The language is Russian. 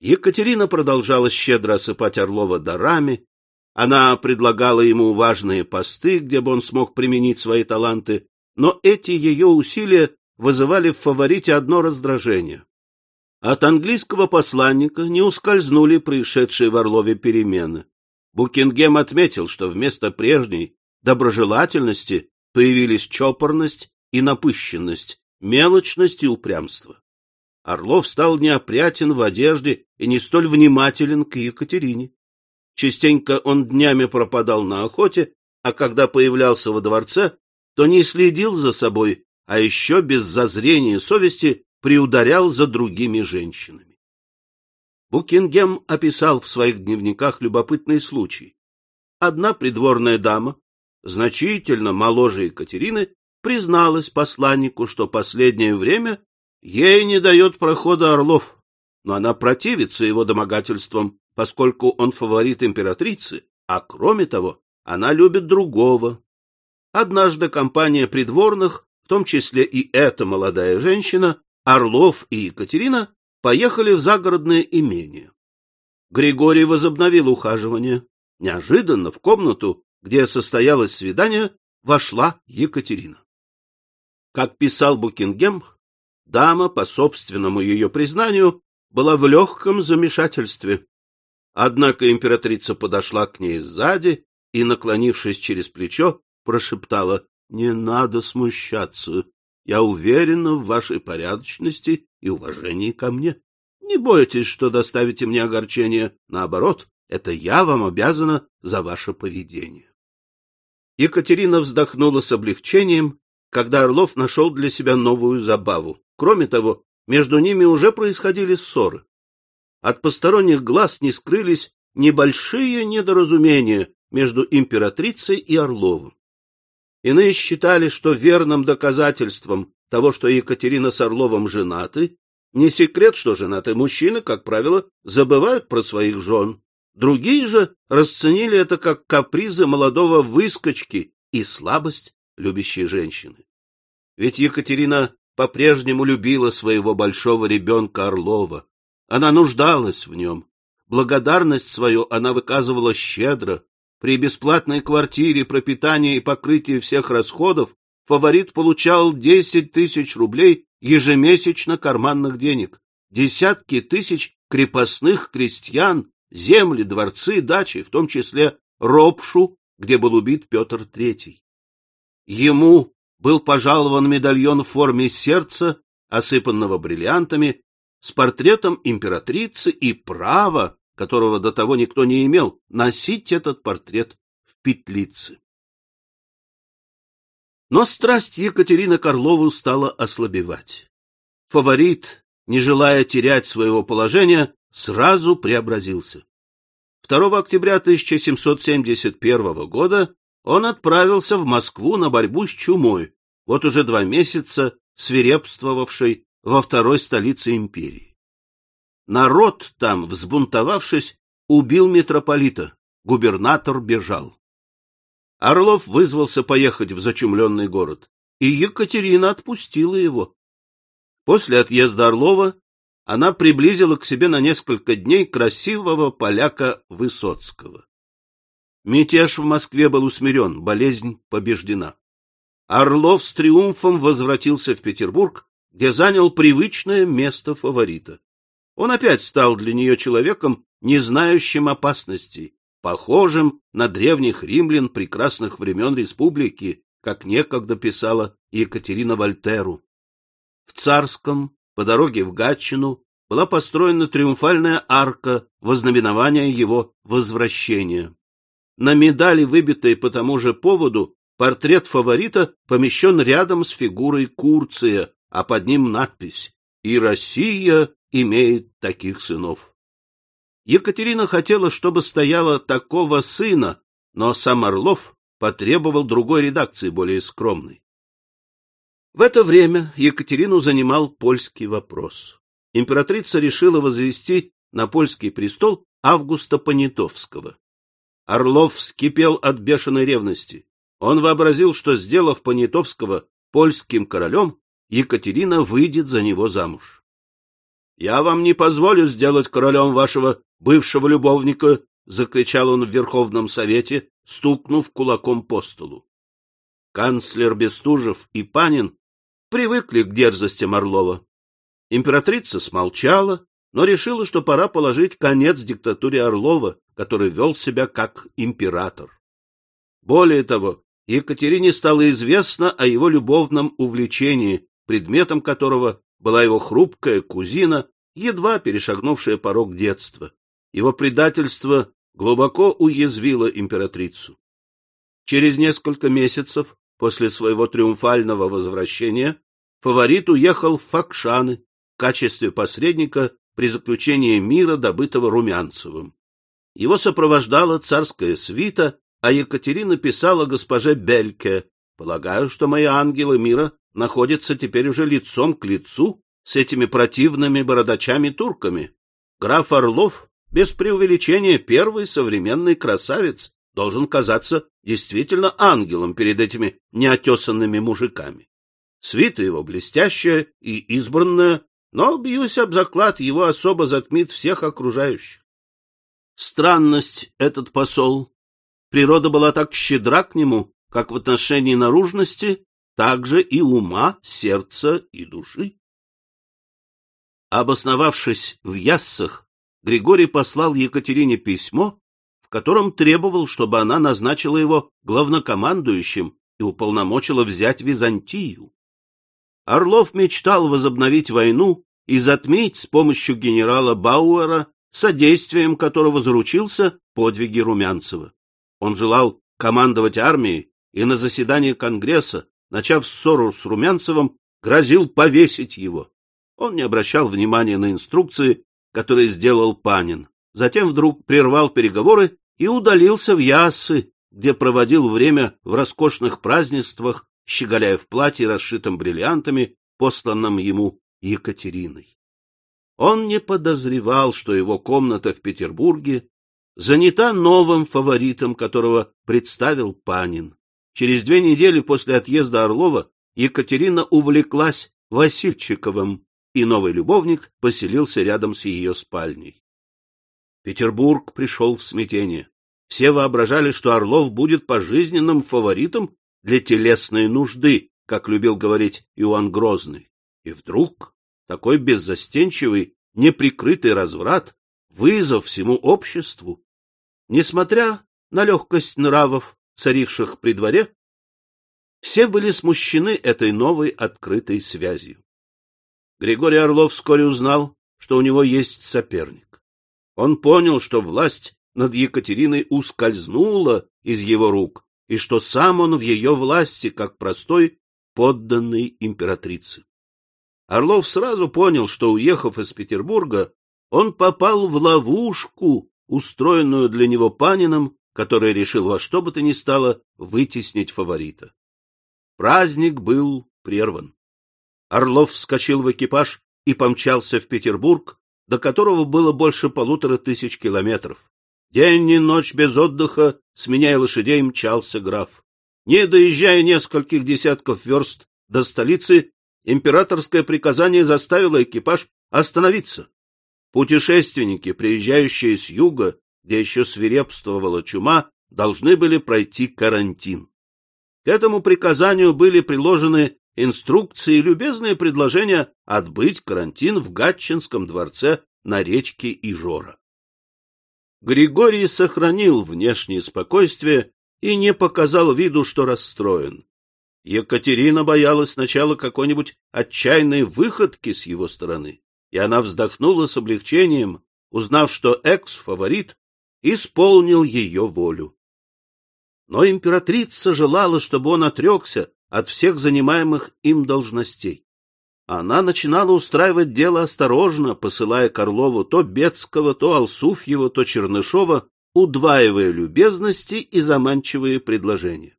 Екатерина продолжала щедро осыпать Орлова дарами, она предлагала ему важные посты, где бы он смог применить свои таланты, но эти ее усилия вызывали в фаворите одно раздражение. От английского посланника не ускользнули пришедшие в Орлове перемены. Букингем отметил, что вместо прежней доброжелательности появились чопорность и напыщенность, мелочность и упрямство. Орлов стал неопрятен в одежде и не столь внимателен к Екатерине. Частенько он днями пропадал на охоте, а когда появлялся во дворце, то не следил за собой, а еще без зазрения совести приударял за другими женщинами. Букингем описал в своих дневниках любопытный случай. Одна придворная дама, значительно моложе Екатерины, призналась посланнику, что последнее время ей не дает прохода Орлов, но она противится его домогательствам, поскольку он фаворит императрицы, а кроме того, она любит другого. Однажды компания придворных, в том числе и эта молодая женщина, Орлов и Екатерина, поехали в загородное имение. Григорий возобновил ухаживание. Неожиданно в комнату, где состоялось свидание, вошла Екатерина. Как писал Букингем, дама, по собственному ее признанию, была в легком замешательстве. Однако императрица подошла к ней сзади и, наклонившись через плечо, прошептала «Не надо смущаться, я уверена в вашей порядочности и уважении ко мне. Не бойтесь, что доставите мне огорчение, наоборот, это я вам обязана за ваше поведение». Екатерина вздохнула с облегчением, когда Орлов нашел для себя новую забаву. Кроме того, между ними уже происходили ссоры. От посторонних глаз не скрылись небольшие недоразумения между императрицей и Орловым. Иные считали, что верным доказательством того, что Екатерина с Орловым женаты, не секрет, что женатые мужчины, как правило, забывают про своих жен. Другие же расценили это как капризы молодого выскочки и слабость любящей женщины. Ведь Екатерина по-прежнему любила своего большого ребенка Орлова. Она нуждалась в нем. Благодарность свою она выказывала щедро. При бесплатной квартире, пропитании и покрытии всех расходов фаворит получал десять тысяч рублей ежемесячно карманных денег, десятки тысяч крепостных крестьян, земли, дворцы, дачи, в том числе Ропшу, где был убит Петр III. Ему был пожалован медальон в форме сердца, осыпанного бриллиантами, с портретом императрицы и право, которого до того никто не имел, носить этот портрет в петлице. Но страсть Екатерины Карлову стала ослабевать. Фаворит, не желая терять своего положения, сразу преобразился. 2 октября 1771 года он отправился в Москву на борьбу с чумой, вот уже два месяца свирепствовавшей во второй столице империи. Народ там, взбунтовавшись, убил митрополита, губернатор бежал. Орлов вызвался поехать в зачумленный город, и Екатерина отпустила его. После отъезда Орлова она приблизила к себе на несколько дней красивого поляка Высоцкого. Мятеж в Москве был усмирен, болезнь побеждена. Орлов с триумфом возвратился в Петербург где занял привычное место фаворита. Он опять стал для нее человеком, не знающим опасностей, похожим на древних римлян прекрасных времен республики, как некогда писала Екатерина Вольтеру. В Царском, по дороге в Гатчину, была построена триумфальная арка во знаменование его возвращения. На медали, выбитой по тому же поводу, портрет фаворита помещен рядом с фигурой Курция, а под ним надпись «И Россия имеет таких сынов». Екатерина хотела, чтобы стояло такого сына, но сам Орлов потребовал другой редакции, более скромной. В это время Екатерину занимал польский вопрос. Императрица решила возвести на польский престол Августа Понятовского. Орлов вскипел от бешеной ревности. Он вообразил, что, сделав Понятовского польским королем, Екатерина выйдет за него замуж. Я вам не позволю сделать королем вашего бывшего любовника, — закричал он в Верховном Совете, стукнув кулаком по столу. Канцлер Бестужев и Панин привыкли к дерзостям Орлова. Императрица смолчала, но решила, что пора положить конец диктатуре Орлова, который вел себя как император. Более того, Екатерине стало известно о его любовном увлечении, предметом которого была его хрупкая кузина, едва перешагнувшая порог детства. Его предательство глубоко уязвило императрицу. Через несколько месяцев после своего триумфального возвращения фаворит уехал в Факшаны в качестве посредника при заключении мира, добытого Румянцевым. Его сопровождала царская свита, а Екатерина писала госпоже Бельке, «Полагаю, что мои ангелы мира находятся теперь уже лицом к лицу с этими противными бородачами-турками. Граф Орлов, без преувеличения, первый современный красавец, должен казаться действительно ангелом перед этими неотесанными мужиками. Свита его блестящая и избранная, но, бьюсь об заклад, его особо затмит всех окружающих. Странность этот посол. Природа была так щедра к нему, как в отношении наружности, так же и ума, сердца и души. Обосновавшись в Яссах, Григорий послал Екатерине письмо, в котором требовал, чтобы она назначила его главнокомандующим и уполномочила взять Византию. Орлов мечтал возобновить войну и затмить с помощью генерала Бауэра, содействием которого заручился подвиги Румянцева. Он желал командовать армией и на заседании Конгресса, начав ссору с Румянцевым, грозил повесить его. Он не обращал внимания на инструкции, которые сделал Панин. Затем вдруг прервал переговоры и удалился в Яссы, где проводил время в роскошных празднествах щеголяя в платье, расшитом бриллиантами, посланном ему Екатериной. Он не подозревал, что его комната в Петербурге занята новым фаворитом, которого представил Панин. Через две недели после отъезда Орлова Екатерина увлеклась Васильчиковым, и новый любовник поселился рядом с ее спальней. Петербург пришел в смятение. Все воображали, что Орлов будет пожизненным фаворитом для телесной нужды, как любил говорить Иоанн Грозный. И вдруг такой беззастенчивый, неприкрытый разврат, вызов всему обществу. Несмотря на легкость нравов, царивших при дворе, все были смущены этой новой открытой связью. Григорий Орлов вскоре узнал, что у него есть соперник. Он понял, что власть над Екатериной ускользнула из его рук, и что сам он в ее власти, как простой подданный императрицы. Орлов сразу понял, что, уехав из Петербурга, он попал в ловушку, устроенную для него Панином, который решил во что бы то ни стало вытеснить фаворита. Праздник был прерван. Орлов вскочил в экипаж и помчался в Петербург, до которого было больше полутора тысяч километров. День и ночь без отдыха, сменяя лошадей, мчался граф. Не доезжая нескольких десятков верст до столицы, императорское приказание заставило экипаж остановиться. Путешественники, приезжающие с юга, где еще свирепствовала чума, должны были пройти карантин. К этому приказанию были приложены инструкции и любезные предложения отбыть карантин в Гатчинском дворце на речке Ижора. Григорий сохранил внешнее спокойствие и не показал виду, что расстроен. Екатерина боялась сначала какой-нибудь отчаянной выходки с его стороны, и она вздохнула с облегчением, узнав, что экс-фаворит исполнил ее волю. Но императрица желала, чтобы он отрекся от всех занимаемых им должностей. Она начинала устраивать дело осторожно, посылая Карлову то Бецкого, то Алсуфьева, то Чернышова, удваивая любезности и заманчивые предложения.